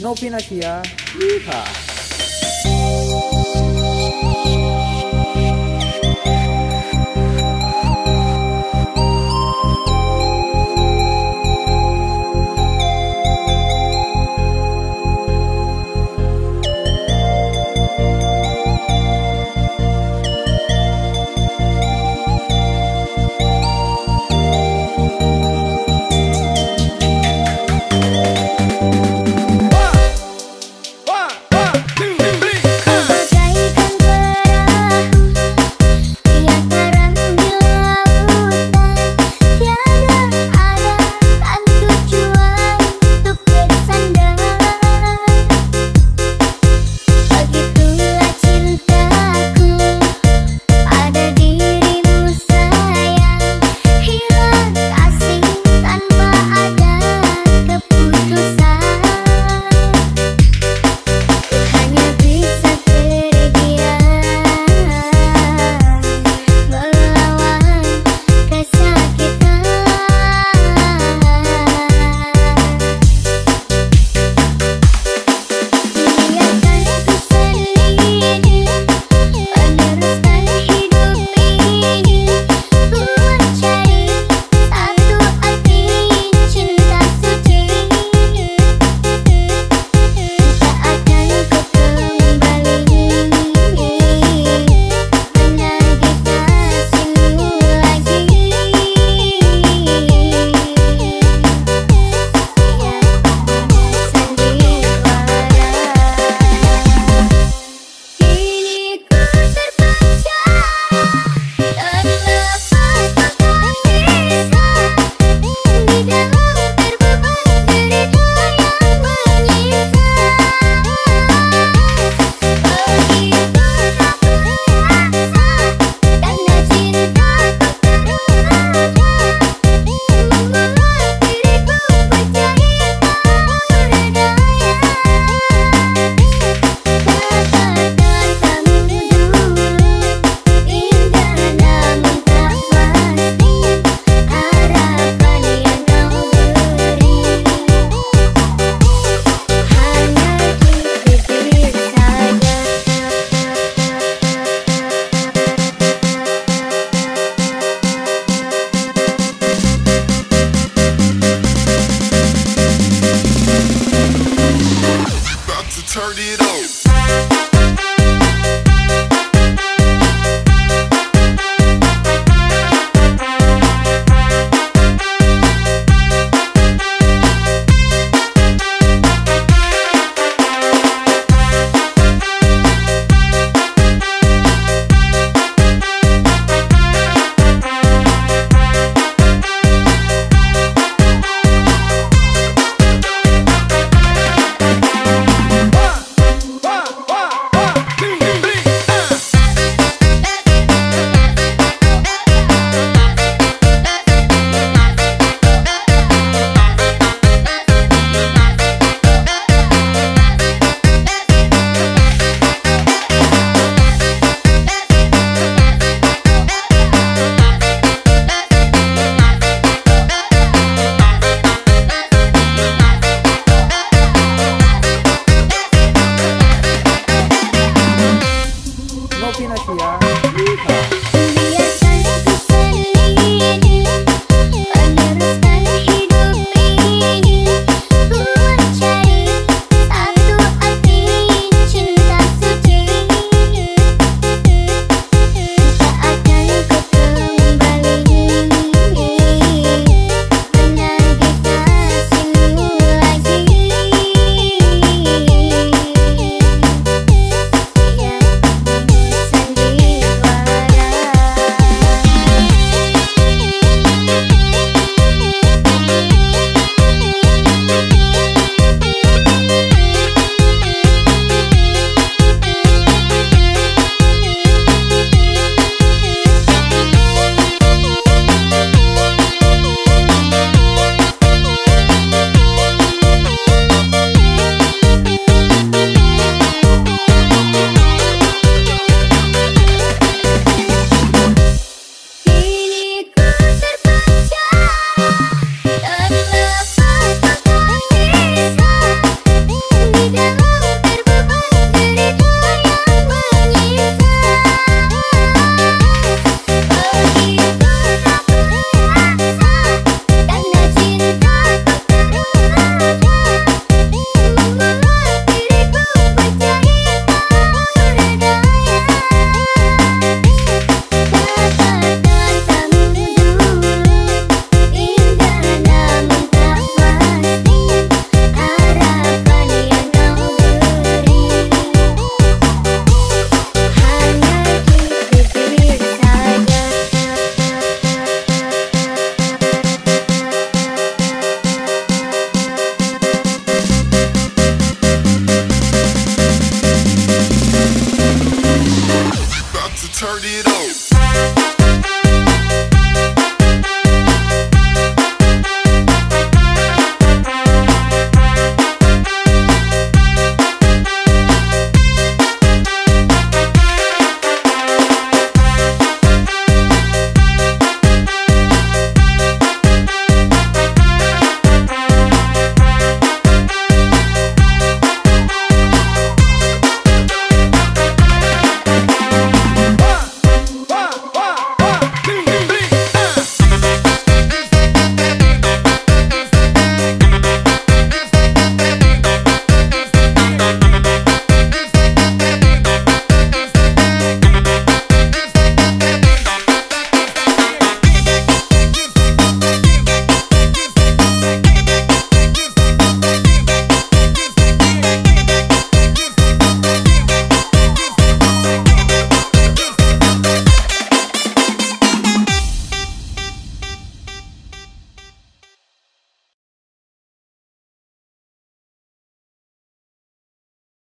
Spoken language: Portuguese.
No Novinasia. Yeehaw.